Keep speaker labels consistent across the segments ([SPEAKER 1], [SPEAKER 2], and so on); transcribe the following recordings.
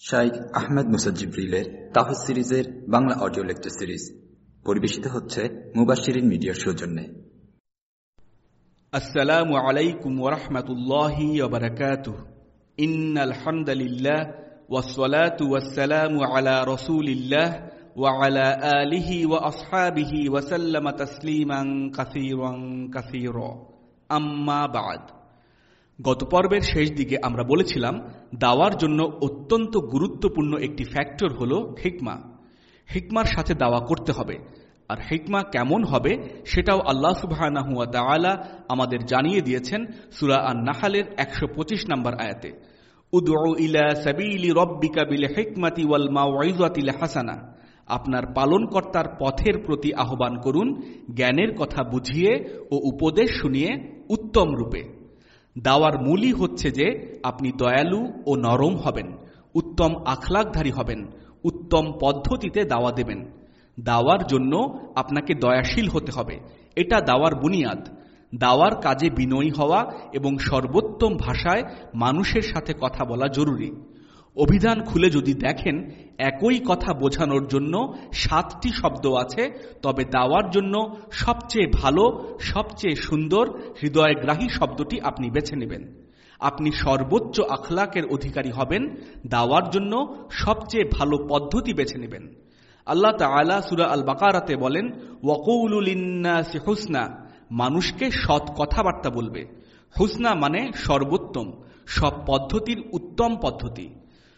[SPEAKER 1] শাইক আহমেদ মুসাজিবরিলের তাহিদ সিরিজের Bangla audio lecture series পরিবেশিত হচ্ছে মুবাশিরিন মিডিয়ার সৌজন্যে।
[SPEAKER 2] আসসালামু আলাইকুম ওরহমতুল্লাহি ওবরাকাতু ইন্নাল হামদালিল্লাহ ওয়াসসালাতু ওয়াসসালামু আলা রাসূলিল্লাহ ওয়া আলা আলিহি ওয়া আসহাবিহি ওয়া সাল্লামা তাসলিমান কাসীরান কাসীরা। আম্মা বা'দ। গত পর্বের শেষ দিকে আমরা বলেছিলাম, দাওয়ার জন্য অত্যন্ত গুরুত্বপূর্ণ একটি ফ্যাক্টর হল হিকমা। হিকমার সাথে দাওয়া করতে হবে। আর হিকমা কেমন হবে সেটাও আল্লাহ সুবাহ আমাদের জানিয়ে দিয়েছেন সুরা আর নাহালের একশো পঁচিশ নম্বর আয়াতে। উদউ ইলা সাবিলি হাসানা আপনার পালনকর্তার পথের প্রতি আহ্বান করুন, জ্ঞানের কথা বুঝিয়ে ও উপদেশ শুনিয়ে উত্তম রূপে। দাওয়ার মূলই হচ্ছে যে আপনি দয়ালু ও নরম হবেন, উত্তম আখলাকধারী হবেন, উত্তম পদ্ধতিতে দাওয়া দেবেন। দাওয়ার জন্য আপনাকে দয়াশীল হতে হবে। এটা দাওয়ার বুনিয়াদ। দাওয়ার কাজে বিনয়ী হওয়া এবং সর্বোত্তম ভাষায় মানুষের সাথে কথা বলা জরুরি। অভিধান খুলে যদি দেখেন, একই কথা বোঝানোর জন্য সাতটি শব্দ আছে, তবে দাওয়ার জন্য সবচেয়ে ভালো, সবচেয়ে সুন্দর, হৃদয়গ্রাহী শব্দটি আপনি বেছে নেবেন। আপনি সর্বোচ্চ আখলাকের অধিকারী হবেন, দাওয়ার জন্য সবচেয়ে ভালো পদ্ধতি বেছে নেবেন। আল্লাহ তালা সুরা আল বাকারাতে বলেন ওয়াকৌলুলিন্নাসি হুসনা মানুষকে সৎ কথাবার্তা বলবে। হুসনা মানে সর্বোত্তম, সব পদ্ধতির উত্তম পদ্ধতি।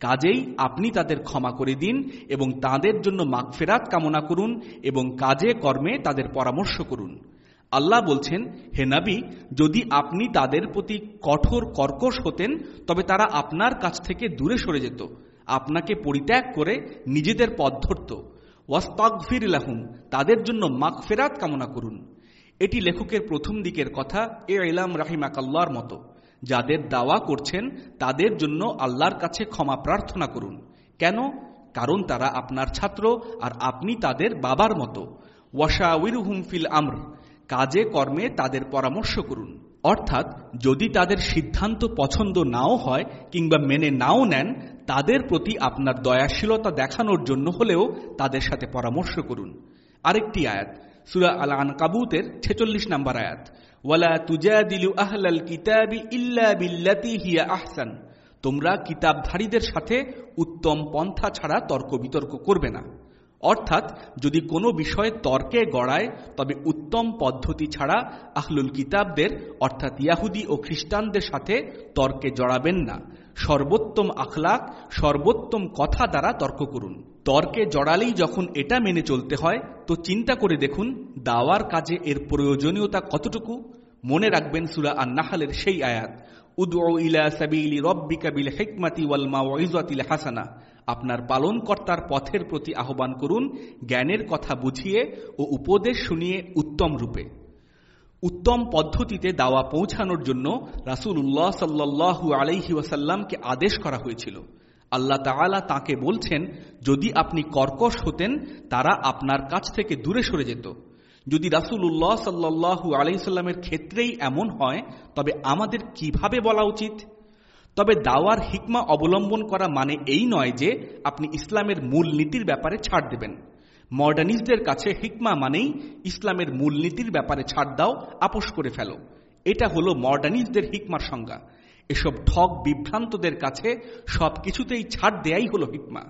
[SPEAKER 2] কাজেই আপনি তাদের ক্ষমা করে দিন এবং তাদের জন্য মাগফেরাত কামনা করুন এবং কাজে কর্মে তাদের পরামর্শ করুন। আল্লাহ বলছেন, হে নাবি, যদি আপনি তাদের প্রতি কঠোর কর্কশ হতেন, তবে তারা আপনার কাছ থেকে দূরে সরে যেত। আপনাকে পরিত্যাগ করে নিজেদের পথ ধরত। ওয়াস্তাগফির লাহুম, তাদের জন্য মাগফেরাত কামনা করুন। এটি লেখকের প্রথম দিকের কথা, এ ইলাম রাহিমাকাল্লার মতো। যাদের দাওয়া করছেন, তাদের জন্য আল্লাহর কাছে ক্ষমা প্রার্থনা করুন। কেন? কারণ তারা আপনার ছাত্র আর আপনি তাদের বাবার মতো। ওয়াশাউরুহুম ফিল আমর, কাজে কর্মে তাদের পরামর্শ করুন। অর্থাৎ, যদি তাদের সিদ্ধান্ত পছন্দ নাও হয় কিংবা মেনে নাও নেন, তাদের প্রতি আপনার দয়াশীলতা দেখানোর জন্য হলেও তাদের সাথে পরামর্শ করুন। আরেকটি আয়াত, সুরা আল আনকাবুতের ছেচল্লিশ নম্বর আয়াত। ওয়ালা তুজাদিলু আহলাল কিতাবি ইল্লা বিল্লাতি আহসান তোমরা কিতাবধারীদের সাথে উত্তম পন্থা ছাড়া তর্ক বিতর্ক করবে না। অর্থাৎ, যদি কোনো বিষয়ে তর্কে গড়ায়, তবে উত্তম পদ্ধতি ছাড়া আহলুল কিতাবদের, অর্থাৎ ইয়াহুদি ও খ্রিস্টানদের সাথে তর্কে জড়াবেন না। সর্বোত্তম আখলাক, সর্বোত্তম কথা দ্বারা তর্ক করুন। তর্কে জড়ালেই যখন এটা মেনে চলতে হয়, তো চিন্তা করে দেখুন, দাওয়ার কাজে এর প্রয়োজনীয়তা কতটুকু? মনে রাখবেন সুরা আর নাহালের সেই আয়াত উদু ইলা সাবিলি হেকমাতি ওয়াল হাসানা। আপনার পালনকর্তার পথের প্রতি আহ্বান করুন, জ্ঞানের কথা বুঝিয়ে ও উপদেশ শুনিয়ে উত্তম রূপে। উত্তম পদ্ধতিতে দাওয়া পৌঁছানোর জন্য রাসুল উল্লাহ সাল্লাহু আলাইহি ওয়াসাল্লামকে আদেশ করা হয়েছিল। আল্লাহ তালা তাকে বলছেন, যদি আপনি কর্কশ হতেন, তারা আপনার কাছ থেকে দূরে সরে যেত। যদি রাসুল উল্লাহ সাল্লাহু আলাইসাল্লামের ক্ষেত্রেই এমন হয়, তবে আমাদের কীভাবে বলা উচিত? তবে দাওয়ার হিকমা অবলম্বন করা মানে এই নয় যে আপনি ইসলামের মূল নীতির ব্যাপারে ছাড় দেবেন। মডার্নিস্টদের কাছে হিকমা মানেই ইসলামের মূলনীতির ব্যাপারে ছাড় দাও, আপোষ করে ফেলো। এটা হলো মডার্নিস্টদের হিকমার সংজ্ঞা। এসব ঠক বিভ্রান্তদের কাছে সব কিছুতেই ছাড় দেয়াই হলো হিকমা।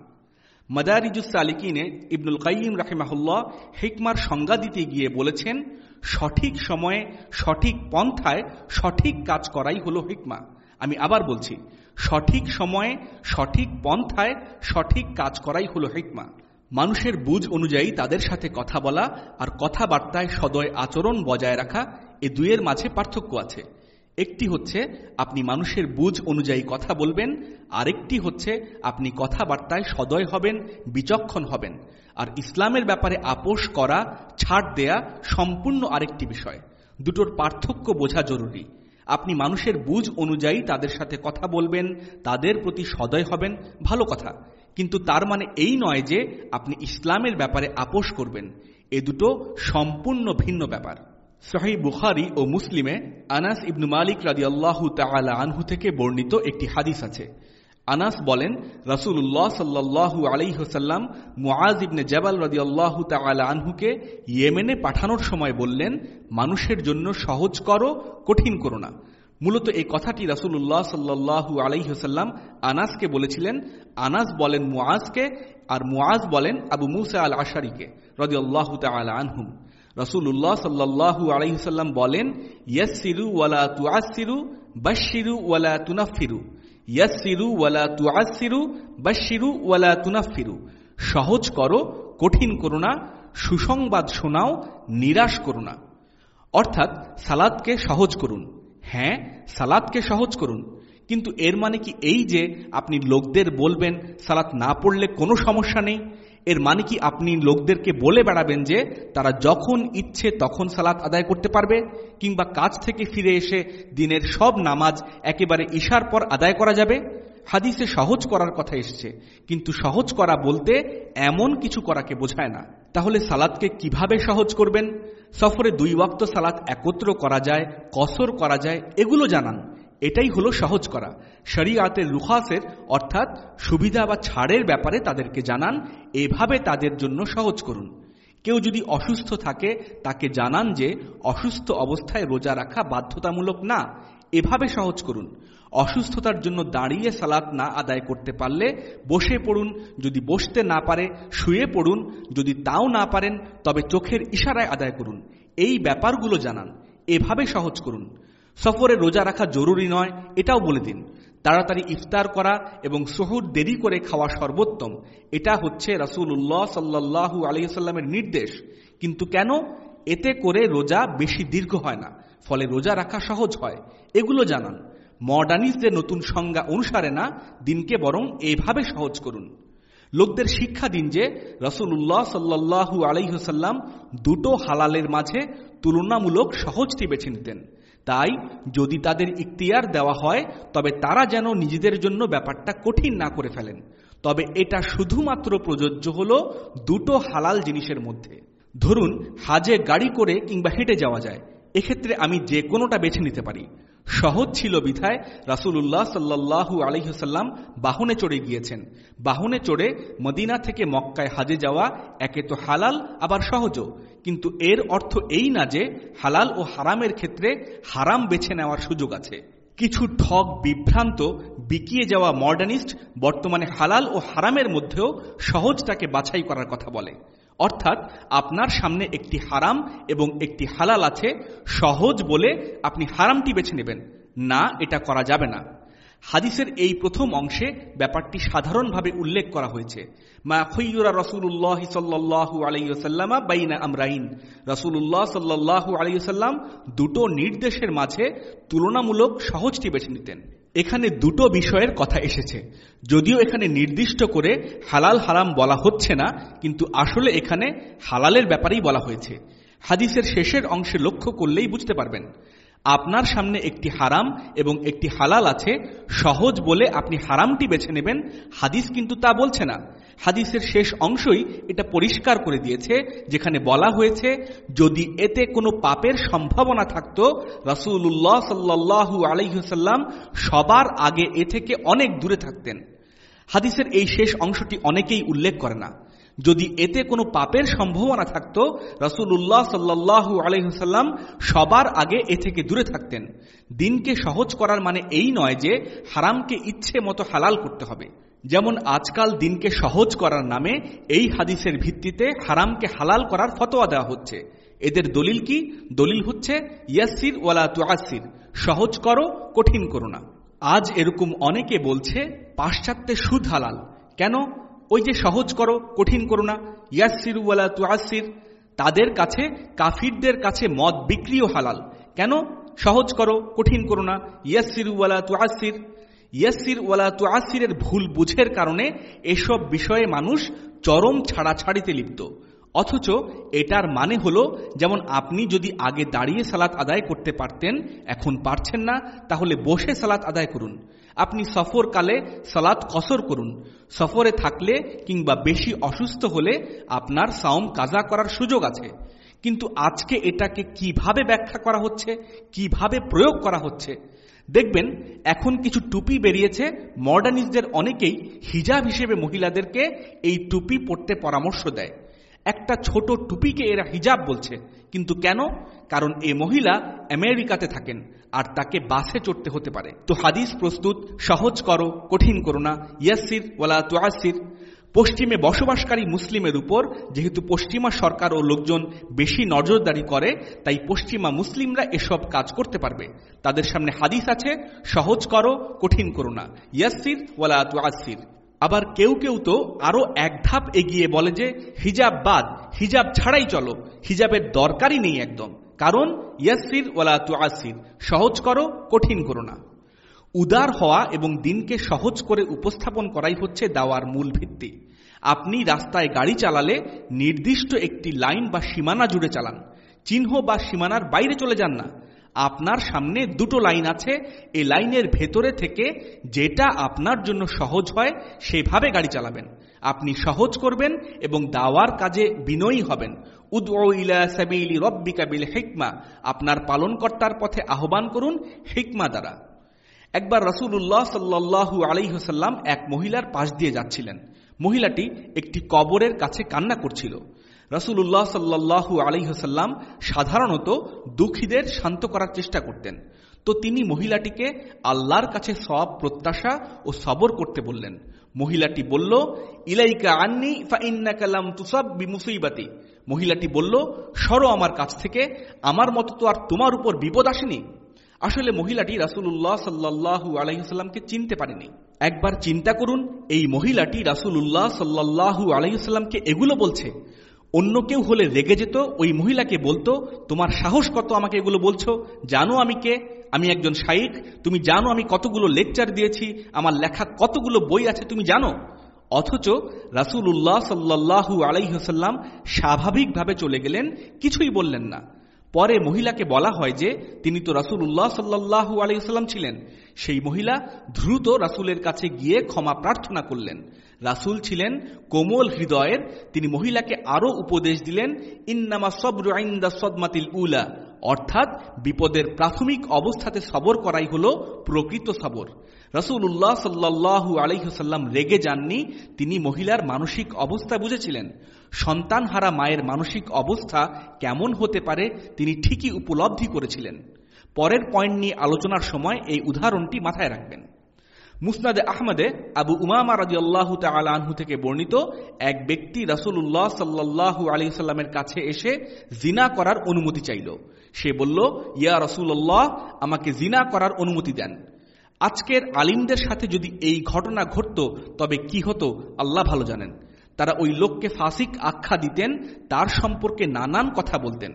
[SPEAKER 2] মাদারিজুস সালিকিনে ইবনুল কাইম রাহিমাহুল্লাহ হিকমার সংজ্ঞা দিতে গিয়ে বলেছেন, সঠিক সময়ে, সঠিক পন্থায় সঠিক কাজ করাই হলো হিকমা। আমি আবার বলছি, সঠিক সময়ে, সঠিক পন্থায় সঠিক কাজ করাই হলো হিকমা। মানুষের বুঝ অনুযায়ী তাদের সাথে কথা বলা আর কথাবার্তায় সদয় আচরণ বজায় রাখা এ দুয়ের মাঝে পার্থক্য আছে। একটি হচ্ছে আপনি মানুষের বুঝ অনুযায়ী কথা বলবেন, আরেকটি হচ্ছে আপনি কথাবার্তায় সদয় হবেন, বিচক্ষণ হবেন। আর ইসলামের ব্যাপারে আপোষ করা, ছাড় দেয়া সম্পূর্ণ আরেকটি বিষয়। দুটোর পার্থক্য বোঝা জরুরি। আপনি মানুষের বুঝ অনুযায়ী তাদের সাথে কথা বলবেন, তাদের প্রতি সদয় হবেন, ভালো কথা। কিন্তু তার মানে এই নয় যে আপনি ইসলামের ব্যাপারে আপোষ করবেন। এ দুটো সম্পূর্ণ ভিন্ন ব্যাপার। সহি বুখারি ও মুসলিমে আনাস ইবনু মালিক রাজি আল্লাহ তালা আনহু থেকে বর্ণিত একটি হাদিস আছে। আনাস বলেন রসুল্লাহ সাল্লাহু আলাইহসাল্লাম মুআজ ইবনে জবাল রাজি আল্লাহ আনহুকে ইয়েমেনে পাঠানোর সময় বললেন, মানুষের জন্য সহজ করো, কঠিন করো না। মূলত এই কথাটি রাসুল্লাহ সাল্লাহু আলাইহসাল্লাম আনাসকে বলেছিলেন। আনাস বলেন মুআজকে আর মুআজ বলেন আবু মুসা আল আশারিকে রদি আল্লাহ আনহুম রসুল্লাহ সাল্লাহু আলাইসাল্লাম বলেন ইয়াসিরু ওয়ালা তুআসিরু বাশিরু ওয়ালা তুনাফিরু ইয়াসিরু ওয়ালা তুআসিরু বাশিরু ওয়ালা তুনাফিরু সহজ করো, কঠিন করো না, সুসংবাদ শোনাও, নিরাশ করো না। অর্থাৎ সালাদকে সহজ করুন। হ্যাঁ সালাদকে সহজ করুন। কিন্তু এর মানে কি এই যে আপনি লোকদের বলবেন সালাত না পড়লে কোনো সমস্যা নেই? এর মানে কি আপনি লোকদেরকে বলে বেড়াবেন যে তারা যখন ইচ্ছে তখন সালাত আদায় করতে পারবে? কিংবা কাজ থেকে ফিরে এসে দিনের সব নামাজ একেবারে ইশার পর আদায় করা যাবে? হাদিসে সহজ করার কথা এসছে, কিন্তু সহজ করা বলতে এমন কিছু করাকে বোঝায় না। তাহলে সালাদকে কীভাবে সহজ করবেন? সফরে দুই ওয়াক্ত সালাত একত্র করা যায়, কসর করা যায়, এগুলো জানান। এটাই হলো সহজ করা। শরিয়াতের লুহাসের অর্থাৎ সুবিধা বা ছাড়ের ব্যাপারে তাদেরকে জানান, এভাবে তাদের জন্য সহজ করুন। কেউ যদি অসুস্থ থাকে, তাকে জানান যে, অসুস্থ অবস্থায় রোজা রাখা বাধ্যতামূলক না, এভাবে সহজ করুন। অসুস্থতার জন্য দাঁড়িয়ে সালাত না আদায় করতে পারলে বসে পড়ুন, যদি বসতে না পারে শুয়ে পড়ুন, যদি তাও না পারেন, তবে চোখের ইশারায় আদায় করুন। এই ব্যাপারগুলো জানান। এভাবে সহজ করুন। সফরে রোজা রাখা জরুরি নয়, এটাও বলে দিন। তাড়াতাড়ি ইফতার করা এবং সহুর দেরি করে খাওয়া সর্বোত্তম। এটা হচ্ছে রাসুল্লাহ সাল্লাহু আলহিসাল্লামের নির্দেশ। কিন্তু কেন? এতে করে রোজা বেশি দীর্ঘ হয় না, ফলে রোজা রাখা সহজ হয়। এগুলো জানান। মডার্নিস্টদের নতুন সংজ্ঞা অনুসারে না, দিনকে বরং এইভাবে সহজ করুন। লোকদের শিক্ষা দিন যে রসুল্লাহ সাল্লাহু আলাইহসাল্লাম দুটো হালালের মাঝে তুলনামূলক সহজটি বেছে নিতেন। তাই, যদি তাদের ইখতিয়ার দেওয়া হয়, তবে তারা যেন নিজেদের জন্য ব্যাপারটা কঠিন না করে ফেলেন। তবে এটা শুধুমাত্র প্রযোজ্য হল দুটো হালাল জিনিসের মধ্যে। ধরুন, হাজে গাড়ি করে কিংবা হেঁটে যাওয়া যায়। এক্ষেত্রে আমি যে কোনোটা বেছে নিতে পারি। সহজ ছিল বিধায় রাসুল্লাহ সাল্লাহু আলহিহসাল্লাম বাহনে চড়ে গিয়েছেন। বাহনে চড়ে মদিনা থেকে মক্কায় হাজে যাওয়া একে তো হালাল, আবার সহজও কিন্তু এর অর্থ এই না যে হালাল ও হারামের ক্ষেত্রে হারাম বেছে নেওয়ার সুযোগ আছে। কিছু ঠক বিভ্রান্ত, বিকিয়ে যাওয়া মডার্নিস্ট বর্তমানে হালাল ও হারামের মধ্যেও সহজটাকে বাছাই করার কথা বলে। অর্থাৎ আপনার সামনে একটি হারাম এবং একটি হালাল আছে, সহজ বলে আপনি হারামটি বেছে নেবেন। না, এটা করা যাবে না। হাদিসের এই প্রথম অংশে ব্যাপারটি সাধারণভাবে উল্লেখ করা হয়েছে। মা খৈয়রা রসুল্লাহ সাল্লাহ আলাইসাল্লামা বাইনা আমরাইন। রসুল্লাহ সাল্লাহু আলাইসাল্লাম দুটো নির্দেশের মাঝে তুলনামূলক সহজটি বেছে নিতেন। এখানে দুটো বিষয়ের কথা এসেছে। যদিও এখানে নির্দিষ্ট করে হালাল হারাম বলা হচ্ছে না, কিন্তু আসলে এখানে হালালের ব্যাপারেই বলা হয়েছে। হাদিসের শেষের অংশে লক্ষ্য করলেই বুঝতে পারবেন। আপনার সামনে একটি হারাম এবং একটি হালাল আছে, সহজ বলে আপনি হারামটি বেছে নেবেন। হাদিস কিন্তু তা বলছে না। হাদিসের শেষ অংশই এটা পরিষ্কার করে দিয়েছে, যেখানে বলা হয়েছে, যদি এতে কোনো পাপের সম্ভাবনা থাকতো রাসুল্লাহ সাল্লাহু আলহ্লাম সবার আগে এ থেকে অনেক দূরে থাকতেন। হাদিসের এই শেষ অংশটি অনেকেই উল্লেখ করে না। যদি এতে কোনো পাপের সম্ভাবনা থাকত রসুল্লাহ সাল্লাহু আলহিহাল্লাম সবার আগে এ থেকে দূরে থাকতেন। দিনকে সহজ করার মানে এই নয় যে হারামকে ইচ্ছে মতো হালাল করতে হবে। যেমন আজকাল দিনকে সহজ করার নামে এই হাদিসের ভিত্তিতে হারামকে হালাল করার ফতোয়া দেওয়া হচ্ছে। এদের দলিল কি? দলিল হচ্ছে ইয়াসির ওয়ালা তুয়াসির সহজ করো, কঠিন করো না। আজ এরকম অনেকে বলছে, পাশ্চাত্যে সুদ হালাল। কেন? ওই যে সহজ করো, কঠিন করো না। ইয়াসির ওয়ালা তুয়াসির তাদের কাছে, কাফিরদের কাছে মদ বিক্রিও হালাল। কেন? সহজ করো, কঠিন করো না। ইয়াসির ওয়ালা তু আসির ইয়াসির ওয়ালা তু আসিরের ভুল বুঝের কারণে এসব বিষয়ে মানুষ চরম ছাড়াছাড়িতে লিপ্ত। অথচ এটার মানে হলো, যেমন আপনি যদি আগে দাঁড়িয়ে সালাত আদায় করতে পারতেন, এখন পারছেন না, তাহলে বসে সালাত আদায় করুন। আপনি সফরকালে সালাত কসর করুন। সফরে থাকলে কিংবা বেশি অসুস্থ হলে আপনার সাওম কাজা করার সুযোগ আছে। কিন্তু আজকে এটাকে কীভাবে ব্যাখ্যা করা হচ্ছে, কীভাবে প্রয়োগ করা হচ্ছে? দেখবেন, এখন কিছু টুপি বেরিয়েছে। মডার্নিস্টদের অনেকেই হিজাব হিসেবে মহিলাদেরকে এই টুপি পড়তে পরামর্শ দেয়। একটা ছোট টুপিকে এরা হিজাব বলছে। কিন্তু কেন? কারণ এ মহিলা আমেরিকাতে থাকেন, আর তাকে বাসে চড়তে হতে পারে। তো হাদিস প্রস্তুত, সহজ করো, কঠিন করো না। ইয়াসির ওয়ালা তুয়াসির পশ্চিমে বসবাসকারী মুসলিমের উপর, যেহেতু পশ্চিমা সরকার ও লোকজন বেশি নজরদারি করে, তাই পশ্চিমা মুসলিমরা এসব কাজ করতে পারবে। তাদের সামনে হাদিস আছে, সহজ করো, কঠিন করো না। ইয়াসির ওয়ালা তুয়াসির আবার কেউ কেউ তো আরও এক ধাপ এগিয়ে বলে যে, হিজাব বাদ, হিজাব ছাড়াই চলো, হিজাবের দরকারই নেই একদম। কারণ ইয়াসির ওয়ালা তুয়াসির সহজ করো, কঠিন করো না। উদার হওয়া এবং দিনকে সহজ করে উপস্থাপন করাই হচ্ছে দাওয়ার মূল ভিত্তি। আপনি রাস্তায় গাড়ি চালালে নির্দিষ্ট একটি লাইন বা সীমানা জুড়ে চালান। চিহ্ন বা সীমানার বাইরে চলে যান না। আপনার সামনে দুটো লাইন আছে। এই লাইনের ভেতরে থেকে যেটা আপনার জন্য সহজ হয়, সেভাবে গাড়ি চালাবেন। আপনি সহজ করবেন এবং দাওয়ার কাজে বিনয়ী হবেন। হিকমা। আপনার পালনকর্তার পথে আহ্বান করুন হিকমা দ্বারা। একবার রসুল্লাহ সাল্লাহু আলাইহসাল্লাম এক মহিলার পাশ দিয়ে যাচ্ছিলেন। মহিলাটি একটি কবরের কাছে কান্না করছিল। রসুল্লাহ সাল্লাহু আলাইহসাল্লাম সাধারণত দুঃখীদের শান্ত করার চেষ্টা করতেন। তো তিনি মহিলাটিকে আল্লাহর কাছে সব প্রত্যাশা ও সবর করতে বললেন। মহিলাটি বলল, ইলাইকা আন্নি ফাইন্না কালাম তুসব বিমুসইবাতি মহিলাটি বলল, সরো আমার কাছ থেকে, আমার মতো তো আর তোমার উপর বিপদ আসেনি। আসলে মহিলাটি রাসুল্লাহ সাল্লাহু আলাইসাল্লামকে চিনতে পারেনি। একবার চিন্তা করুন, এই মহিলাটি রাসুল্লাহ সাল্লাহু আলাইসাল্লামকে এগুলো বলছে অন্য কেউ হলে রেগে যেত, ওই মহিলাকে বলতো, তোমার সাহস কত আমাকে এগুলো বলছো? জানো আমি কে? আমি একজন শাইক তুমি জানো আমি কতগুলো লেকচার দিয়েছি। আমার লেখা কতগুলো বই আছে, তুমি জানো? অথচ রাসুল উল্লাহ সাল্লাহু আলাইহসাল্লাম স্বাভাবিকভাবে চলে গেলেন, কিছুই বললেন না। পরে মহিলাকে বলা হয় যে, তিনি তো রাসুল উল্লাহ সাল্লাহু আলাইসাল্লাম ছিলেন। সেই মহিলা দ্রুত রাসুলের কাছে গিয়ে ক্ষমা প্রার্থনা করলেন। রাসুল ছিলেন কোমল হৃদয়ের, তিনি মহিলাকে আরও উপদেশ দিলেন, ইন্নামা সবরু আইন্দা সদমাতিল উলা। অর্থাৎ বিপদের প্রাথমিক অবস্থাতে সবর করাই হল প্রকৃত সবর। রসুল উল্লাহ সাল্লাহু আলহ্লাম রেগে যাননি, তিনি মহিলার মানসিক অবস্থা বুঝেছিলেন। সন্তানহারা মায়ের মানসিক অবস্থা কেমন হতে পারে, তিনি ঠিকই উপলব্ধি করেছিলেন। পরের পয়েন্ট নিয়ে আলোচনার সময় এই উদাহরণটি মাথায় রাখবেন। মুসনাদে আহমদে আবু উমামা রাজি আল্লাহ আনহু থেকে বর্ণিত এক ব্যক্তি রাসুল্লাহ সাল্লাহু আলী সাল্লামের কাছে এসে জিনা করার অনুমতি চাইল। সে বলল, ইয়া রসুল্লাহ আমাকে জিনা করার অনুমতি দেন। আজকের আলিমদের সাথে যদি এই ঘটনা ঘটত, তবে কি হতো, আল্লাহ ভালো জানেন। তারা ওই লোককে ফাসিক আখ্যা দিতেন, তার সম্পর্কে নানান কথা বলতেন।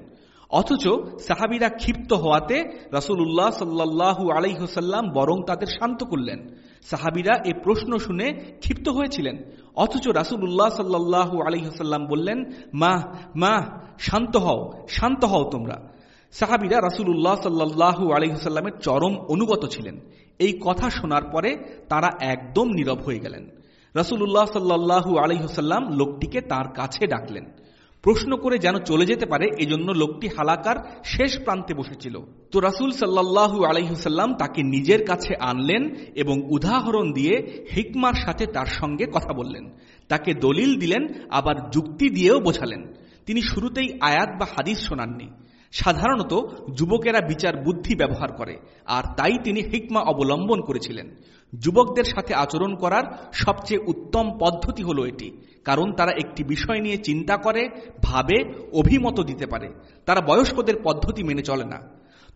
[SPEAKER 2] অথচ সাহাবিরা ক্ষিপ্ত হওয়াতে রাসুল্লাহ সাল্লাহু আলাইহসাল্লাম বরং তাদের শান্ত করলেন। সাহাবিরা এ প্রশ্ন শুনে ক্ষিপ্ত হয়েছিলেন। অথচ রাসুল্লাহ সাল্লাহু আলাইহসাল্লাম বললেন, মা মা, শান্ত হও শান্ত হও তোমরা। সাহাবিরা রাসুল্লাহ সাল্লাহু আলহিহাল্লামের চরম অনুগত ছিলেন। এই কথা শোনার পরে তারা একদম নীরব হয়ে গেলেন। রাসুল্লাহ সাল্লাহু আলহিহাল্লাম লোকটিকে তার কাছে ডাকলেন। প্রশ্ন করে যেন চলে যেতে পারে, এজন্য লোকটি হালাকার শেষ প্রান্তে বসেছিল। তো রাসুল সাল্লাহু আলহিহাল্লাম তাকে নিজের কাছে আনলেন এবং উদাহরণ দিয়ে হিকমার সাথে তার সঙ্গে কথা বললেন। তাকে দলিল দিলেন, আবার যুক্তি দিয়েও বোঝালেন। তিনি শুরুতেই আয়াত বা হাদিস শোনাননি। সাধারণত যুবকেরা বিচার বুদ্ধি ব্যবহার করে, আর তাই তিনি হিকমা অবলম্বন করেছিলেন। যুবকদের সাথে আচরণ করার সবচেয়ে উত্তম পদ্ধতি হলো এটি। কারণ তারা একটি বিষয় নিয়ে চিন্তা করে, ভাবে, অভিমত দিতে পারে। তারা বয়স্কদের পদ্ধতি মেনে চলে না।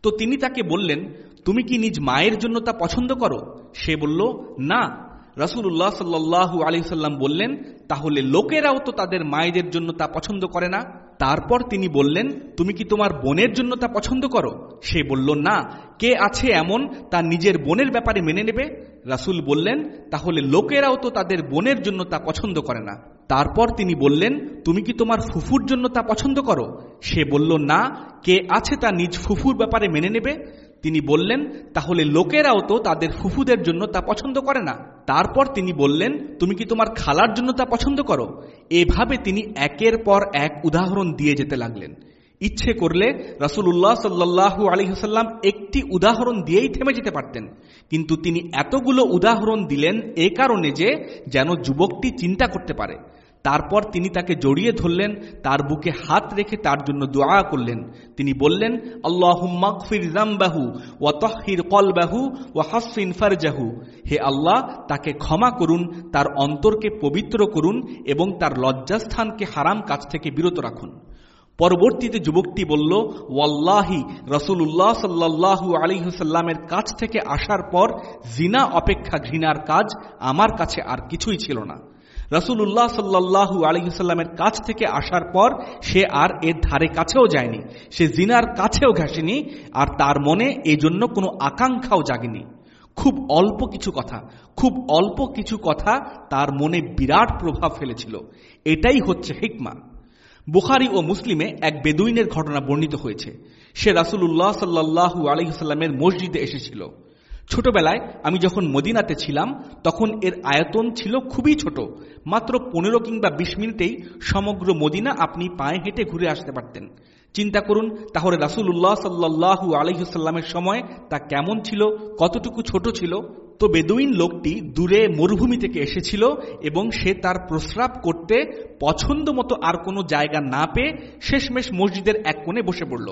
[SPEAKER 2] তো তিনি তাকে বললেন, তুমি কি নিজ মায়ের জন্য তা পছন্দ করো? সে বলল, না। রাসুল্লাহ সাল্লু আলি সাল্লাম বললেন, তাহলে লোকেরাও তো তাদের মায়েদের জন্য তা পছন্দ করে না। তারপর তিনি বললেন, তুমি কি তোমার বোনের জন্য তা পছন্দ করো? সে বলল, না। কে আছে এমন তা নিজের বোনের ব্যাপারে মেনে নেবে? রাসুল বললেন, তাহলে লোকেরাও তো তাদের বোনের জন্য তা পছন্দ করে না। তারপর তিনি বললেন, তুমি কি তোমার ফুফুর জন্য তা পছন্দ করো? সে বলল, না, কে আছে তা নিজ ফুফুর ব্যাপারে মেনে নেবে? তিনি বললেন, তাহলে লোকেরাও তো তাদের ফুফুদের জন্য তা পছন্দ করে না। তারপর তিনি বললেন, তুমি কি তোমার খালার জন্য তা পছন্দ করো? এভাবে তিনি একের পর এক উদাহরণ দিয়ে যেতে লাগলেন। ইচ্ছে করলে রাসুল্লাহ সাল্লাহু আলহিহাল্লাম একটি উদাহরণ দিয়েই থেমে যেতে পারতেন। কিন্তু তিনি এতগুলো উদাহরণ দিলেন এ কারণে যে যেন যুবকটি চিন্তা করতে পারে। তারপর তিনি তাকে জড়িয়ে ধরলেন, তার বুকে হাত রেখে তার জন্য দোয়া করলেন। তিনি বললেন জামবাহু ও হে আল্লাহ, তাকে ক্ষমা করুন, তার অন্তরকে পবিত্র করুন এবং তার লজ্জাস্থানকে হারাম কাজ থেকে বিরত রাখুন। পরবর্তীতে যুবকটি বলল, ওয়াল্লাহি রসুল্লাহ সাল্লাহু আলিহসাল্লামের কাছ থেকে আসার পর জিনা অপেক্ষা ঘৃণার কাজ আমার কাছে আর কিছুই ছিল না। রসুল্লাহ সাল্লাহু আলহিসাল্লামের কাছ থেকে আসার পর সে আর এর ধারে কাছেও যায়নি। সে জিনার কাছেও ঘাসেনি আর তার মনে এজন্য কোনো আকাঙ্ক্ষাও জাগেনি। খুব অল্প কিছু কথা, খুব অল্প কিছু কথা তার মনে বিরাট প্রভাব ফেলেছিল। এটাই হচ্ছে হিকমা। বুখারি ও মুসলিমে এক বেদুইনের ঘটনা বর্ণিত হয়েছে। সে রাসুল্লাহ সাল্লাহু আলহিসাল্লামের মসজিদে এসেছিল। ছোটবেলায় আমি যখন মদিনাতে ছিলাম, তখন এর আয়তন ছিল খুবই ছোট। মাত্র পনেরো কিংবা বিশ মিনিটেই সমগ্র মদিনা আপনি পায়ে হেঁটে ঘুরে আসতে পারতেন। চিন্তা করুন, তাহলে রাসুল উল্লাহ সাল্লাহু আলহিসাল্লামের সময় তা কেমন ছিল, কতটুকু ছোট ছিল তো বেদুইন লোকটি দূরে মরুভূমি থেকে এসেছিল এবং সে তার প্রস্রাব করতে পছন্দ মতো আর কোনো জায়গা না পেয়ে শেষমেশ মসজিদের এক কোণে বসে পড়ল।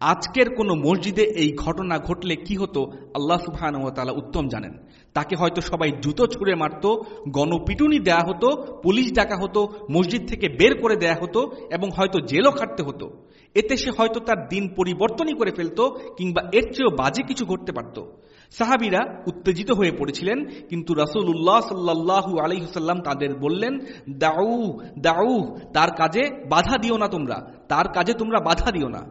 [SPEAKER 2] আজকের কোনো মসজিদে এই ঘটনা ঘটলে কি হতো, আল্লাহ সুবহান উত্তম জানেন। তাকে হয়তো সবাই জুতো ছুঁড়ে মারত, গণপিটুনি দেয়া হতো, পুলিশ ডাকা হতো, মসজিদ থেকে বের করে দেয়া হতো এবং হয়তো জেলও খাটতে হতো। এতে সে হয়তো তার দিন পরিবর্তনই করে ফেলত কিংবা এর চেয়েও বাজে কিছু ঘটতে পারত। সাহাবিরা উত্তেজিত হয়ে পড়েছিলেন, কিন্তু রাসুল্লাহ সাল্লাহু আলহিহাল্লাম তাদের বললেন, দাউ দাউ, তার কাজে বাধা দিও না তোমরা, তার কাজে তোমরা বাধা দিও না।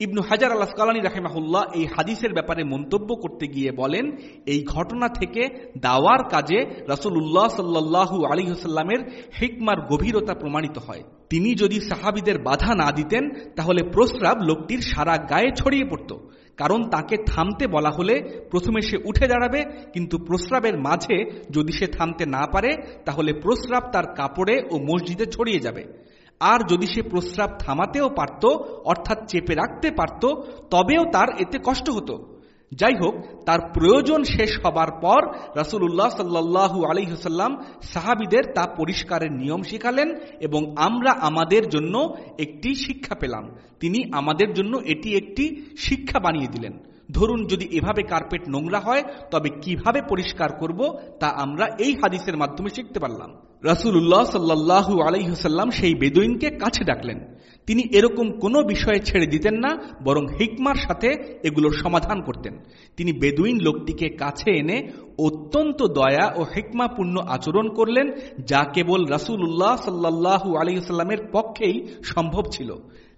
[SPEAKER 2] ইবনু হাজার আল্লাহ কালানী রাহেমাহুল্লাহ এই হাদিসের ব্যাপারে মন্তব্য করতে গিয়ে বলেন, এই ঘটনা থেকে দাওয়ার কাজে রাসুল্লাহ সাল্লাহু আলিহাস্লামের হিকমার গভীরতা প্রমাণিত হয়। তিনি যদি সাহাবিদের বাধা না দিতেন, তাহলে প্রস্রাব লোকটির সারা গায়ে ছড়িয়ে পড়ত। কারণ তাকে থামতে বলা হলে প্রথমে সে উঠে দাঁড়াবে, কিন্তু প্রস্রাবের মাঝে যদি সে থামতে না পারে, তাহলে প্রস্রাব তার কাপড়ে ও মসজিদে ছড়িয়ে যাবে। আর যদি সে প্রস্রাব থামাতেও পারত, অর্থাৎ চেপে রাখতে পারত, তবেও তার এতে কষ্ট হতো। যাই হোক, তার প্রয়োজন শেষ হবার পর রাসুল্লাহ সাল্লাহু আলহিহসাল্লাম সাহাবিদের তা পরিষ্কারের নিয়ম শিখালেন এবং আমরা আমাদের জন্য একটি শিক্ষা পেলাম। তিনি আমাদের জন্য এটি একটি শিক্ষা বানিয়ে দিলেন। ধরুন যদি এভাবে কার্পেট নোংরা হয়, তবে কীভাবে পরিষ্কার করব তা আমরা এই হাদিসের মাধ্যমে শিখতে পারলাম। রাসুল্লাহ সাল্লাহু আলাইসাল্লাম সেই বেদুইনকে কাছে ডাকলেন। তিনি এরকম কোনো বিষয়ে ছেড়ে দিতেন না, বরং হিকমার সাথে এগুলোর সমাধান করতেন। তিনি বেদুইন লোকটিকে কাছে এনে অত্যন্ত দয়া ও হিকমাপূর্ণ আচরণ করলেন, যা কেবল রাসুল্লাহ সাল্লাহু আলহিসাল্লামের পক্ষেই সম্ভব ছিল।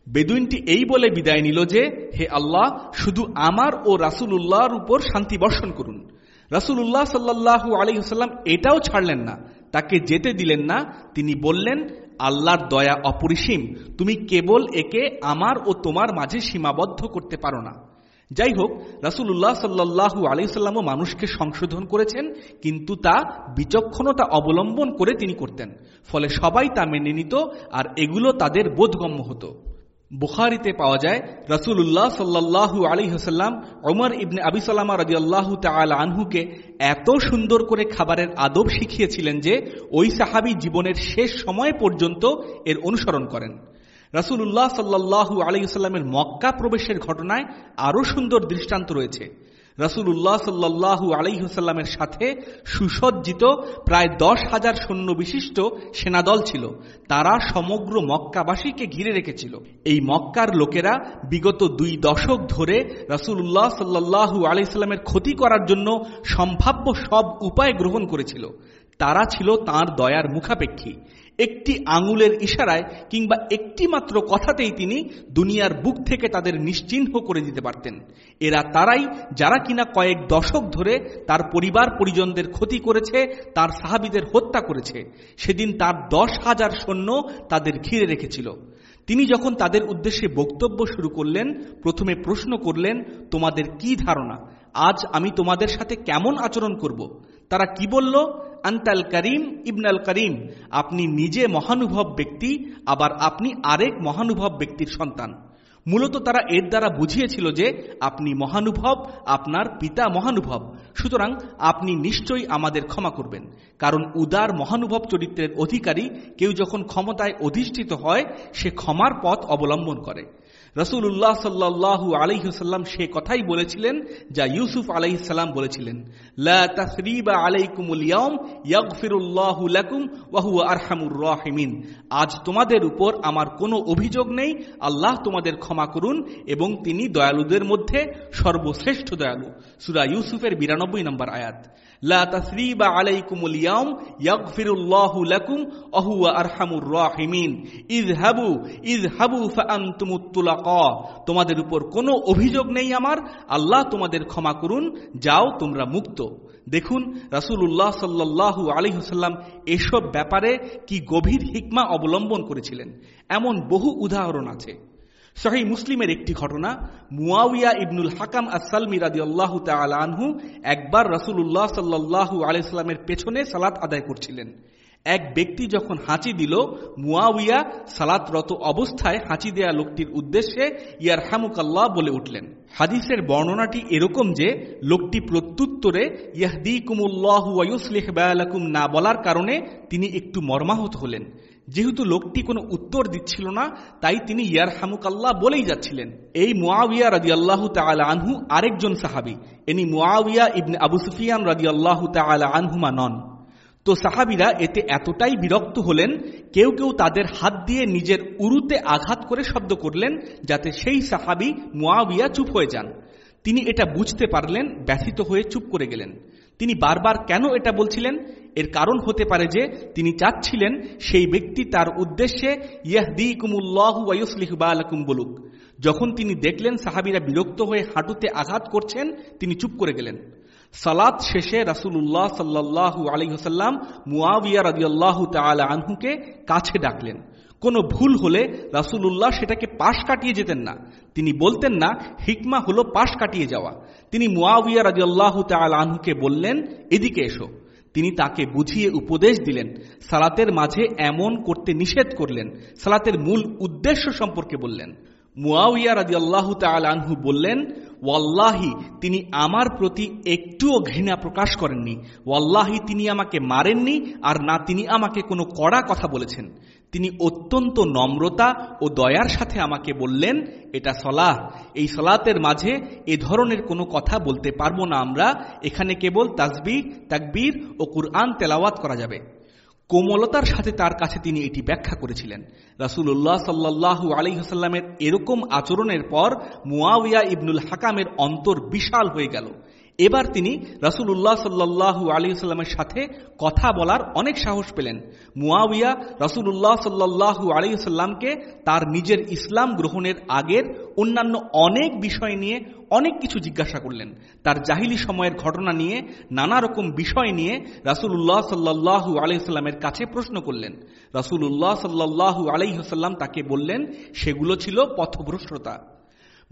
[SPEAKER 2] বেদুইনটি এই বলে বিদায় নিল যে, হে আল্লাহ, শুধু আমার ও রাসুলুল্লাহর উপর শান্তি বর্ষণ করুন। রাসুল্লাহ সাল্লাহু আলহিহাল্লাম এটাও ছাড়লেন না, তাকে যেতে দিলেন না। তিনি বললেন আল্লাহর দয়া অপরিসীম, তুমি কেবল একে আমার ও তোমার মাঝে সীমাবদ্ধ করতে পারো না। যাই হোক রাসুল্লাহ সাল্লাহু আলাইসাল্লামও মানুষকে সংশোধন করেছেন, কিন্তু তা বিচক্ষণতা অবলম্বন করে তিনি করতেন। ফলে সবাই তা মেনে নিত, আর এগুলো তাদের বোধগম্য হতো। বুখারিতে পাওয়া যায় রসুল্লাহ সাল্লাহু আলী হাসাল্লাম ওমর ইবনে আবি রাজি আল্লাহ আনহুকে এত সুন্দর করে খাবারের আদব শিখিয়েছিলেন যে ওই সাহাবি জীবনের শেষ সময় পর্যন্ত এর অনুসরণ করেন। রাসুল্লাহ সাল্লাহু আলাইসাল্লামের মক্কা প্রবেশের ঘটনায় আরও সুন্দর দৃষ্টান্ত রয়েছে। রাসুল্লাহ সাল্লাহু আলাইসাল্লামের সাথে সুসজ্জিত প্রায় দশ হাজার সৈন্য বিশিষ্ট সেনাদল ছিল। তারা সমগ্র মক্কাবাসীকে ঘিরে রেখেছিল। এই মক্কার লোকেরা বিগত দুই দশক ধরে রাসুল্লাহ সাল্লাহু আলাইসাল্লামের ক্ষতি করার জন্য সম্ভাব্য সব উপায় গ্রহণ করেছিল। তারা ছিল তার দয়ার মুখাপেক্ষী। একটি আঙুলের ইশারায় কিংবা একটি মাত্র কথাতেই তিনি দুনিয়ার বুক থেকে তাদের নিশ্চিহ্ন করে দিতে পারতেন। এরা তারাই যারা কিনা কয়েক দশক ধরে তার পরিবার পরিজনদের ক্ষতি করেছে, তার সাহাবিদের হত্যা করেছে। সেদিন তার দশ হাজার সৈন্য তাদের ঘিরে রেখেছিল। তিনি যখন তাদের উদ্দেশ্যে বক্তব্য শুরু করলেন, প্রথমে প্রশ্ন করলেন, তোমাদের কি ধারণা? আজ আমি তোমাদের সাথে কেমন আচরণ করব? তারা কি বলল? আন্তাল করিম ইবনাল করিম। আপনি নিজে মহানুভব ব্যক্তি, আবার আপনি আরেক মহানুভব ব্যক্তির সন্তান। মূলত তারা এর দ্বারা বুঝিয়েছিল যে আপনি মহানুভব, আপনার পিতা মহানুভব। সুতরাং আপনি নিশ্চয়ই আমাদের ক্ষমা করবেন। কারণ উদার মহানুভব চরিত্রের অধিকারী কেউ যখন ক্ষমতায় অধিষ্ঠিত হয়, সে ক্ষমার পথ অবলম্বন করে। রসুল্লাহ সাল্লাহু আলহিহসাল্লাম সে কথাই বলেছিলেন যা ইউসুফ আলাইসাল্লাম বলেছিলেন। আজ তোমাদের উপর আমার কোনো অভিযোগ নেই, আল্লাহ তোমাদের ক্ষমা করুন এবং তিনি দয়ালুদের মধ্যে সর্বশ্রেষ্ঠ দয়ালু। সুরা ইউসুফের বিরানব্বই নম্বর আয়াত। লা লাকুম আরহামুর তোমাদের উপর কোনো অভিযোগ নেই আমার। আল্লাহ তোমাদের ক্ষমা করুন, যাও তোমরা মুক্ত। দেখুন, রাসূলুল্লাহ সাল্লাল্লাহু আলাইহি ওয়াসাল্লাম এসব ব্যাপারে কি গভীর হিকমা অবলম্বন করেছিলেন? এমন বহু উদাহরণ আছে। সহি মুসলিমের একটি ঘটনা মুয়াউইয়া ইবনুল হাকাম আসালমি রাদি আল্লাহ আনহু একবার রসুল্লাহ সাল্লাহু আলাইস্লামের পেছনে সালাত আদায় করছিলেন। এক ব্যক্তি যখন হাঁচি দিল মুয়াউইয়া সালাতরত অবস্থায় হাঁচি দেয়া লোকটির উদ্দেশ্যে ইয়ার হামুকাল্লাহ বলে উঠলেন। হাদিসের বর্ণনাটি এরকম যে, লোকটি প্রত্যুত্তরে ইয়াহদি কুমুল্লাহ ওয়ুসলিহ বায়ালাকুম না বলার কারণে তিনি একটু মর্মাহত হলেন। যেহেতু লোকটি কোনো উত্তর দিচ্ছিল না, তাই তিনি ইয়ার হামুকাল্লাহ বলেই যাচ্ছিলেন। এই মুআবিয়া রাজি আল্লাহ আনহু আরেকজন সাহাবি। এনি মুআবিয়া ইবনে আবু সুফিয়ান রাজি আল্লাহ আনহুমা নন। তো সাহাবিরা এতে এতটাই বিরক্ত হলেন, কেউ কেউ তাদের হাত দিয়ে নিজের উরুতে আঘাত করে শব্দ করলেন, যাতে সেই সাহাবি মুআবিয়া চুপ হয়ে যান। তিনি এটা বুঝতে পারলেন, ব্যথিত হয়ে চুপ করে গেলেন। তিনি বারবার কেন এটা বলছিলেন? এর কারণ হতে পারে যে তিনি চাচ্ছিলেন সেই ব্যক্তি তার উদ্দেশ্যে ইয়াহদি কুমুল্লাহু আলাকুম বলুক যখন তিনি দেখলেন সাহাবিরা বিরক্ত হয়ে হাঁটুতে আঘাত করছেন, তিনি চুপ করে গেলেন। সালাত শেষে রাসুল্লাহ সাল্লাহ আলহিহসাল্লাম মুআবিয়া রাজিয়াল্লাহ তালা আনহুকে কাছে ডাকলেন। কোনো ভুল হলে রাসুলুল্লাহ সেটাকে পাশ কাটিয়ে যেতেন না। তিনি বলতেন, না, হিকমা হলো পাশ কাটিয়ে যাওয়া। তিনি মুআবিয়া রাজিয়াল্লাহ তাল আনহুকে বললেন, এদিকে এসো। তিনি তাকে বুঝিয়ে উপদেশ দিলেন, সালাতের মাঝে এমন করতে নিষেধ করলেন, সালাতের মূল উদ্দেশ্য সম্পর্কে বললেন। মুআইয়া রাজি আল্লাহ আনহু বললেন ওয়াল্লাহি, তিনি আমার প্রতি একটুও ঘৃণা প্রকাশ করেননি। ওয়াল্লাহি, তিনি আমাকে মারেননি আর না তিনি আমাকে কোনো কড়া কথা বলেছেন। তিনি অত্যন্ত নম্রতা ও দয়ার সাথে আমাকে বললেন, এটা সলাহ। এই সলাতের মাঝে এ ধরনের কোনো কথা বলতে পারব না আমরা। এখানে কেবল তাজবি তাকবীর ও কুরআন তেলাওয়াত করা যাবে। কোমলতার সাথে তার কাছে তিনি এটি ব্যাখ্যা করেছিলেন। রাসুল্লাহ সাল্লাহু আলহিহাস্লামের এরকম আচরণের পর মুয়াউয়া ইবনুল হাকামের অন্তর বিশাল হয়ে গেল। এবার তিনি রাসুল্লাহ সাল্লাহু আলিয়াল্লামের সাথে কথা বলার অনেক সাহস পেলেন। মুয়াউইয়া রাসুল্লাহ সাল্লাহু আলিয়াল্লামকে তার নিজের ইসলাম গ্রহণের আগের অন্যান্য অনেক বিষয় নিয়ে অনেক কিছু জিজ্ঞাসা করলেন। তার জাহিলি সময়ের ঘটনা নিয়ে, নানা রকম বিষয় নিয়ে রাসুল্লাহ সাল্লাহু আলাইসাল্লামের কাছে প্রশ্ন করলেন। রাসুল্লাহ সাল্লাহু আলাইসাল্লাম তাকে বললেন, সেগুলো ছিল পথভ্রষ্টতা।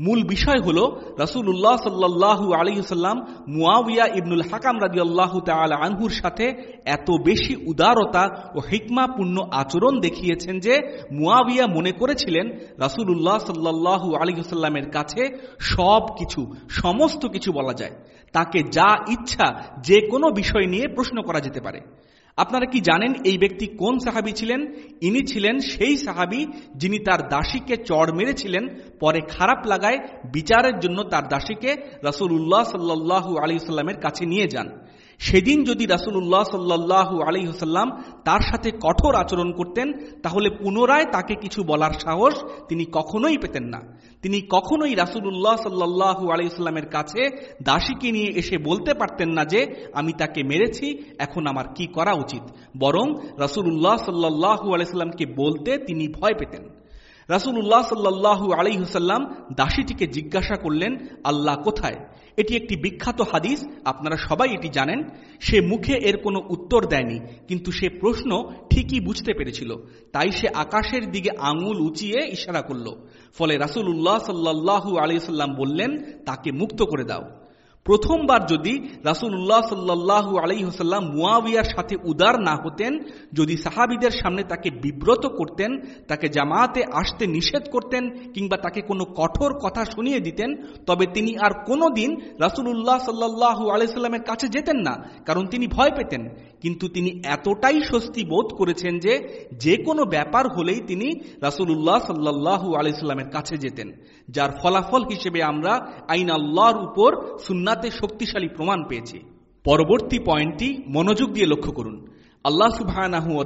[SPEAKER 2] মূল বিষয় হল রাসুল্লাহ সাল্লাহু আলহিহাল্লাম মুয়াউয়া ইবনুল হাকাম রাজি আল্লাহ তাল আনহুর সাথে এত বেশি উদারতা ও হিকমাপূর্ণ আচরণ দেখিয়েছেন যে মুয়াবিয়া মনে করেছিলেন রাসুল্লাহ সাল্লাহু আলহিহাল্লামের কাছে সব কিছু সমস্ত কিছু বলা যায়। তাকে যা ইচ্ছা যে কোনো বিষয় নিয়ে প্রশ্ন করা যেতে পারে। আপনারা কি জানেন এই ব্যক্তি কোন সাহাবি ছিলেন? ইনি ছিলেন সেই সাহাবি যিনি তার দাসীকে চড় মেরেছিলেন, পরে খারাপ লাগায় বিচারের জন্য তার দাসীকে রাসুল উল্লাহ সাল্লু আলী সাল্লামের কাছে নিয়ে যান। সেদিন যদি রাসুল্লাহ সাল্লাহু আলহিহসাল্লাম তার সাথে কঠোর আচরণ করতেন, তাহলে পুনরায় তাকে কিছু বলার সাহস তিনি কখনোই পেতেন না। তিনি কখনোই রাসুল্লাহ সাল্লাহু আলহিহাল্লামের কাছে দাসীকে নিয়ে এসে বলতে পারতেন না যে, আমি তাকে মেরেছি, এখন আমার কি করা উচিত? বরং রাসুল্লাহ সাল্লাহু আলাইস্লামকে বলতে তিনি ভয় পেতেন। রাসুল্লাহ সাল্লাহু আলিহুসাল্লাম দাসীটিকে জিজ্ঞাসা করলেন, আল্লাহ কোথায়? এটি একটি বিখ্যাত হাদিস, আপনারা সবাই এটি জানেন। সে মুখে এর কোনো উত্তর দেয়নি, কিন্তু সে প্রশ্ন ঠিকই বুঝতে পেরেছিল। তাই সে আকাশের দিকে আঙুল উঁচিয়ে ইশারা করল। ফলে রাসুল্লাহ সাল্লাহু আলিয়াল্লাম বললেন, তাকে মুক্ত করে দাও। প্রথমবার যদি রাসুল্লাহ আলী হোসাল্লাম মুয়াবিয়ার সাথে উদার না হতেন, যদি সাহাবিদের সামনে তাকে বিব্রত করতেন, তাকে জামাতে আসতে নিষেধ করতেন, কিংবা তাকে কোনো কঠোর কথা শুনিয়ে দিতেন, তবে তিনি আর কোনো দিন রাসুল্লাহ আলি আলাইস্লামের কাছে যেতেন না, কারণ তিনি ভয় পেতেন। কিন্তু তিনি এতটাই স্বস্তি বোধ করেছেন যে যে কোনো ব্যাপার হলেই তিনি রাসুল্লাহ সাল্লাহু আলাইস্লামের কাছে যেতেন, যার ফলাফল হিসেবে আমরা আইন আল্লাহর উপর সুন্নাতে শক্তিশালী প্রমাণ পেয়েছি। পরবর্তী পয়েন্টটি মনোযোগ দিয়ে লক্ষ্য করুন। আল্লাহ সুবহানাহু ও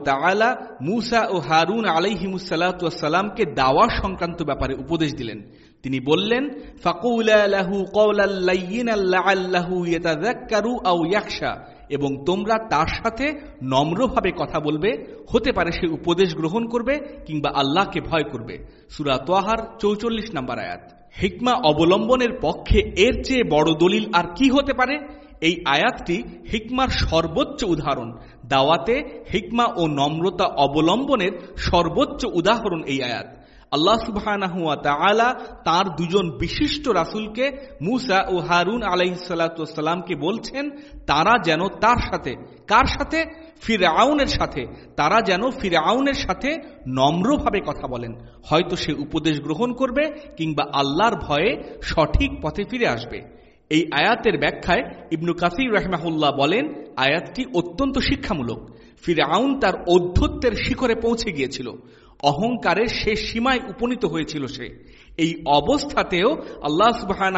[SPEAKER 2] মুসা ও হারুন আলাইহিমুসাল্লাতামকে দাওয়া সংক্রান্ত ব্যাপারে উপদেশ দিলেন। তিনি বললেন, ফাকুলা লাহু কওলাল লাইয়িনাল লাআল্লাহু ইয়াতাযাক্কারু আও ইয়াখশা। এবং তোমরা তার সাথে নম্রভাবে কথা বলবে, হতে পারে সে উপদেশ গ্রহণ করবে কিংবা আল্লাহকে ভয় করবে। সুরা তোয়াহার চৌচল্লিশ নম্বর আয়াত। হিকমা অবলম্বনের পক্ষে এর চেয়ে বড় দলিল আর কি হতে পারে? এই আয়াতটি হিকমার সর্বোচ্চ উদাহরণ। দাওয়াতে হিকমা ও নম্রতা অবলম্বনের সর্বোচ্চ উদাহরণ এই আয়াত। আল্লাহ সুবাহ তার দুজন বিশিষ্ট রাসুলকে মুসা ও হারুন আলাইসাল্লামকে বলছেন, তারা যেন তার সাথে, কার সাথে? ফিরাউনের সাথে। তারা যেন ফিরাউনের সাথে নম্রভাবে কথা বলেন। হয়তো সে উপদেশ গ্রহণ করবে কিংবা আল্লাহর ভয়ে সঠিক পথে ফিরে আসবে। এই আয়াতের ব্যাখ্যায় ইবনু কাসির রহমাহুল্লাহ বলেন, আয়াতটি অত্যন্ত শিক্ষামূলক। ফিরাউন তার অধ্যত্বের শিখরে পৌঁছে গিয়েছিল। অহংকারের শেষ সীমায় উপনীত হয়েছিল সে। এই অবস্থাতেও আল্লাহ সুবাহ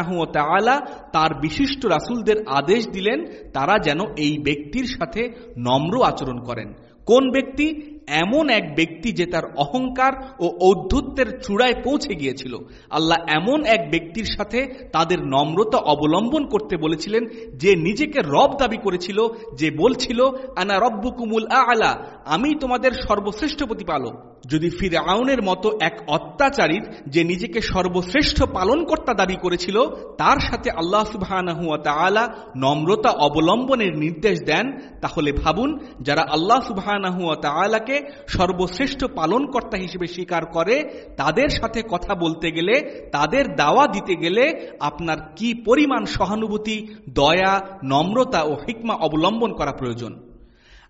[SPEAKER 2] তার বিশিষ্ট রাসুলদের আদেশ দিলেন, তারা যেন এই ব্যক্তির সাথে নম্র আচরণ করেন। কোন ব্যক্তি? এমন এক ব্যক্তি যে তার অহংকার ও ঔদ্ধত্যের চূড়ায় পৌঁছে গিয়েছিল। আল্লাহ এমন এক ব্যক্তির সাথে তাদের নম্রতা অবলম্বন করতে বলেছিলেন, যে নিজেকে রব দাবি করেছিল, যে বলছিল, আনা রব্বুকুমুল আলা, আমি তোমাদের সর্বশ্রেষ্ঠ প্রতিপালক। যদি ফিরাউনের মতো এক অত্যাচারীর যে নিজেকে সর্বশ্রেষ্ঠ পালনকর্তা দাবি করেছিল, তার সাথে আল্লাহ সুবাহ নম্রতা অবলম্বনের নির্দেশ দেন, তাহলে ভাবুন, যারা আল্লাহ সুবাহ তালাকে সর্বশ্রেষ্ঠ পালনকর্তা হিসেবে স্বীকার করে, তাদের সাথে কথা বলতে গেলে, তাদের দাওয়া দিতে গেলে আপনার কি পরিমাণ সহানুভূতি, দয়া, নম্রতা ও হিকমা অবলম্বন করা প্রয়োজন?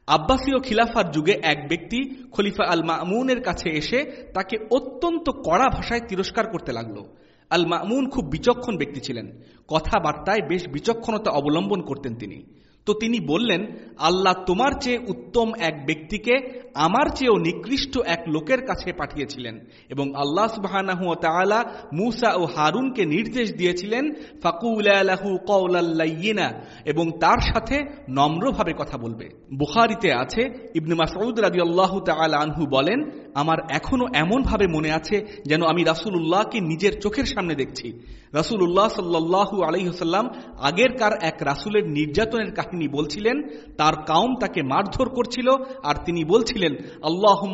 [SPEAKER 2] আব্বাসীয় খিলাফার যুগে এক ব্যক্তি খলিফা আল মামুনের কাছে এসে তাকে অত্যন্ত কড়া ভাষায় তিরস্কার করতে লাগল। আল মামুন খুব বিচক্ষণ ব্যক্তি ছিলেন। কথাবার্তায় বেশ বিচক্ষণতা অবলম্বন করতেন তিনি। তো তিনি বললেন, আল্লাহ তোমার চেয়ে উত্তম এক ব্যক্তিকে আমার চেয়েও নিকৃষ্ট এক লোকের কাছে পাঠিয়েছিলেন এবং আল্লাহ সুবাহ মুসা ও হারুনকে নির্দেশ দিয়েছিলেন ফাকুলাহু কৌলাল্লাইনা এবং তার সাথে নম্রভাবে কথা বলবে। বুখারিতে আছে, ইবনে মাসউদ রাজি আল্লাহ আনহু বলেন, আমার এখনও এমনভাবে মনে আছে যেন আমি রাসুল উল্লাহকে নিজের চোখের সামনে দেখছি। রাসুল্লাহ সাল্লাহু আলহিহসাল্লাম আগেরকার এক রাসুলের নির্যাতনের কাহিনী বলছিলেন, তার কাউম তাকে মারধর করছিল আর তিনি বলছিলেন আল্লাহ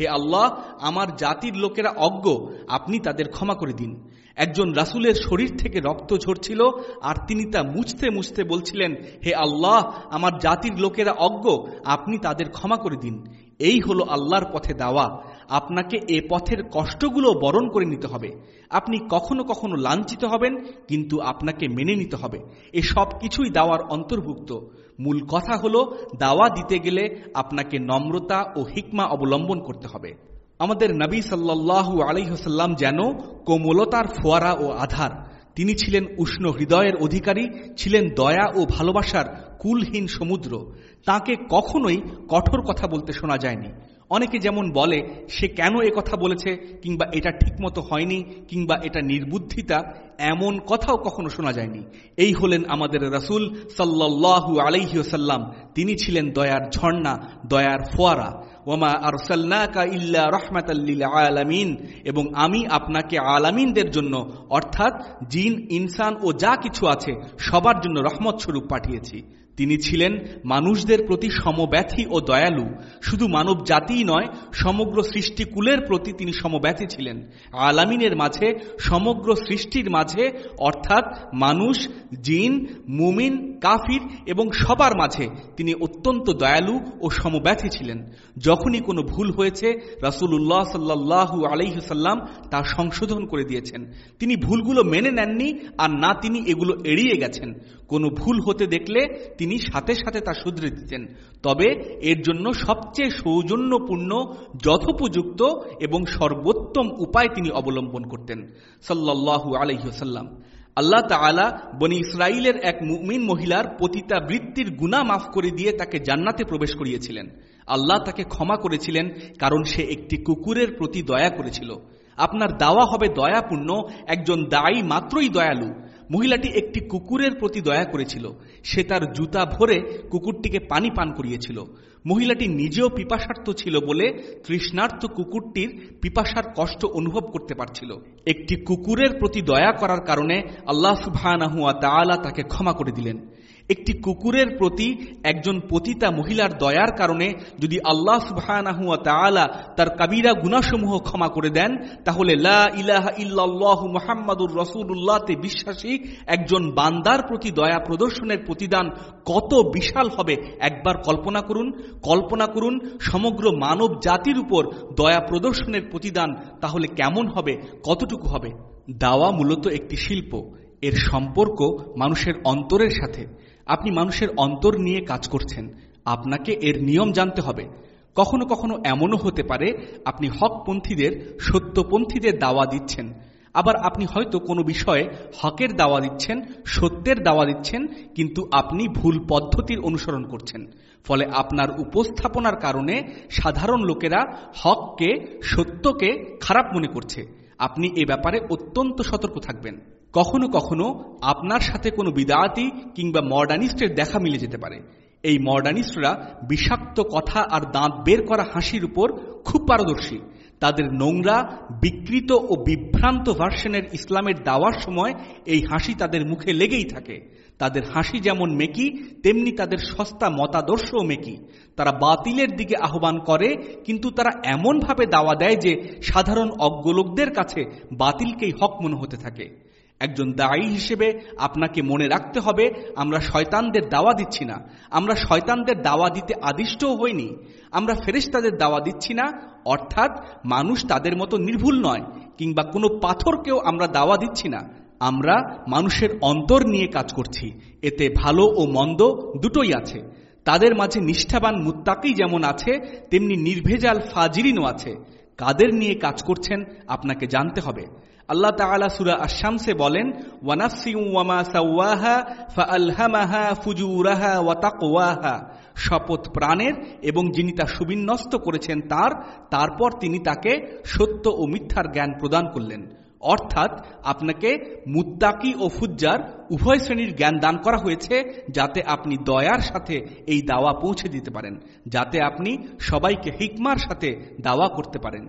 [SPEAKER 2] হে আল্লাহ, আমার জাতির লোকেরা অজ্ঞ, আপনি তাদের ক্ষমা করে দিন। একজন রাসুলের শরীর থেকে রক্ত ঝরছিল আর তিনি তা মুছতে মুছতে বলছিলেন, হে আল্লাহ, আমার জাতির লোকেরা অজ্ঞ, আপনি তাদের ক্ষমা করে দিন। এই হলো আল্লাহর পথে দাওয়া। আপনাকে এ পথের কষ্টগুলো বরণ করে নিতে হবে। আপনি কখনো কখনো লাঞ্ছিত হবেন, কিন্তু আপনাকে মেনে নিতে হবে। এ সব কিছুই দাওয়ার অন্তর্ভুক্ত। মূল কথা হলো, দাওয়া দিতে গেলে আপনাকে নম্রতা ও হিকমা অবলম্বন করতে হবে। আমাদের নবী সাল্লাহু আলহ্লাম যেন কোমলতার ফোয়ারা ও আধার। তিনি ছিলেন উষ্ণ হৃদয়ের অধিকারী, ছিলেন দয়া ও ভালোবাসার কুলহীন সমুদ্র। তাকে কখনোই কঠোর কথা বলতে শোনা যায়নি। অনেকে যেমন বলে, সে কেন এ কথা বলেছে? কিংবা, এটা ঠিকমতো হয়নি। কিংবা, এটা নির্বুদ্ধিতা। এমন কথাও কখনো শোনা যায়নি। এই হলেন আমাদের রাসুল সাল্লাহু আলাইহিসাল্লাম তিনি ছিলেন দয়ার ঝর্ণা, দয়ার ফোয়ারা। ওমা আরসাল্লাকা ইল্লা রহমাতাল্লিল আলামিন। এবং, আমি আপনাকে আলামিনদের জন্য, অর্থাৎ জিন, ইনসান ও যা কিছু আছে, সবার জন্য রহমত স্বরূপ পাঠিয়েছি। তিনি ছিলেন মানুষদের প্রতি সমব্যথী ও দয়ালু। শুধু মানব জাতিই নয়, সমগ্র সৃষ্টিকুলের প্রতি তিনি সমব্যথী ছিলেন। আলামিনের মাঝে, সমগ্র সৃষ্টির মাঝে, অর্থাৎ মানুষ, জিন, মুমিন, কাফির এবং সবার মাঝে তিনি অত্যন্ত দয়ালু ও সমব্যথী ছিলেন। যখনই কোনো ভুল হয়েছে রাসুল্লাহ সাল্লাহু আলাইসাল্লাম তা সংশোধন করে দিয়েছেন। তিনি ভুলগুলো মেনে নেননি আর না তিনি এগুলো এড়িয়ে গেছেন। কোনো ভুল হতে দেখলে তিনি সাথে সাথে তা শুধরে দিতেন। তবে এর জন্য সবচেয়ে সৌজন্যপূর্ণ, যথোপযুক্ত এবং সর্বোত্তম উপায় তিনি অবলম্বন করতেন সাল্লাহু আলহ্লাম আল্লাহ তালা বনি ইসরায়েলের এক মুমিন মহিলার পতিতা বৃত্তির গুণা মাফ করে দিয়ে তাকে জান্নাতে প্রবেশ করিয়েছিলেন। আল্লাহ তাকে ক্ষমা করেছিলেন কারণ সে একটি কুকুরের প্রতি দয়া করেছিল। আপনার দাওয়া হবে দয়াপূর্ণ, একজন দায়ী মাত্রই দয়ালু। মহিলাটি একটি কুকুরের প্রতি দয়া করেছিল। সে তার জুতা ভরে কুকুরটিকে পানি পান করিয়েছিল। মহিলাটি নিজেও পিপাসার্থ ছিল বলে তৃষ্ণার্থ কুকুরটির পিপাসার কষ্ট অনুভব করতে পারছিল। একটি কুকুরের প্রতি দয়া করার কারণে আল্লাহ সুবাহ তাকে ক্ষমা করে দিলেন। একটি কুকুরের প্রতি একজন পতিতা মহিলার দয়ার কারণে যদি আল্লাহ সুবাহ তার কাবিরা গুণাসমূহ ক্ষমা করে দেন, তাহলে লা ইলাহা ইল্লাল্লাহু মুহাম্মাদুর রসুল্লাহতে বিশ্বাসী একজন বান্দার প্রতি দয়া প্রদর্শনের প্রতিদান কত বিশাল হবে একবার কল্পনা করুন। কল্পনা করুন সমগ্র মানব জাতির উপর দয়া প্রদর্শনের প্রতিদান তাহলে কেমন হবে, কতটুকু হবে? দাওয়া মূলত একটি শিল্প। এর সম্পর্ক মানুষের অন্তরের সাথে। আপনি মানুষের অন্তর নিয়ে কাজ করছেন, আপনাকে এর নিয়ম জানতে হবে। কখনো কখনো এমনও হতে পারে, আপনি হকপন্থীদের, সত্যপন্থীদের দাওয়া দিচ্ছেন। আবার আপনি হয়তো কোনো বিষয়ে হকের দাওয়া দিচ্ছেন, সত্যের দাওয়া দিচ্ছেন, কিন্তু আপনি ভুল পদ্ধতির অনুসরণ করছেন। ফলে আপনার উপস্থাপনার কারণে সাধারণ লোকেরা হককে, সত্যকে খারাপ মনে করছে। আপনি এ ব্যাপারে অত্যন্ত সতর্ক থাকবেন। কখনো কখনো আপনার সাথে কোনো বিদায়াতি কিংবা মডার্নিস্টের দেখা মিলে যেতে পারে। এই মডার্নিস্টরা বিষাক্ত কথা আর দাঁত বের করা হাসির উপর খুব পারদর্শী। তাদের নোংরা, বিকৃত ও বিভ্রান্ত ভার্সনের ইসলামের দাওয়ার সময় এই হাসি তাদের মুখে লেগেই থাকে। তাদের হাসি যেমন মেকি, তেমনি তাদের সস্তা মতাদর্শও মেকি। তারা বাতিলের দিকে আহ্বান করে, কিন্তু তারা এমনভাবে দাওয়া দেয় যে সাধারণ অজ্ঞলোকদের কাছে বাতিলকেই হক মনে হতে থাকে। একজন দায়ী হিসেবে আপনাকে মনে রাখতে হবে, আমরা শয়তানদের দাওয়া দিচ্ছি না। আমরা শয়তানদের দাওয়া দিতে আদিষ্টও হইনি। আমরা ফেরেশতাদের দাওয়া দিচ্ছি না, অর্থাৎ মানুষ তাদের মতো নির্ভুল নয়, কিংবা কোনো পাথরকেও আমরা দাওয়া দিচ্ছি না। আমরা মানুষের অন্তর নিয়ে কাজ করছি, এতে ভালো ও মন্দ দুটোই আছে। তাদের মাঝে নিষ্ঠাবান মুত্তাকি যেমন আছে, তেমনি নির্ভেজাল ফাজিরিনও আছে। কাদের নিয়ে কাজ করছেন আপনাকে জানতে হবে। আল্লাহ তাআলা সূরা আশ-শামসে বলেন শপথ প্রাণের এবং যিনি তা সুবিন্যস্ত করেছেন তার, তারপর তিনি তাকে সত্য ও মিথ্যার জ্ঞান প্রদান করলেন। অর্থাৎ আপনাকে মুত্তাকি ও ফুজ্জার উভয় শ্রেণির জ্ঞান দান করা হয়েছে যাতে আপনি দয়ার সাথে এই দাওয়া পৌঁছে দিতে পারেন, যাতে আপনি সবাইকে হিকমার সাথে দাওয়া করতে পারেন।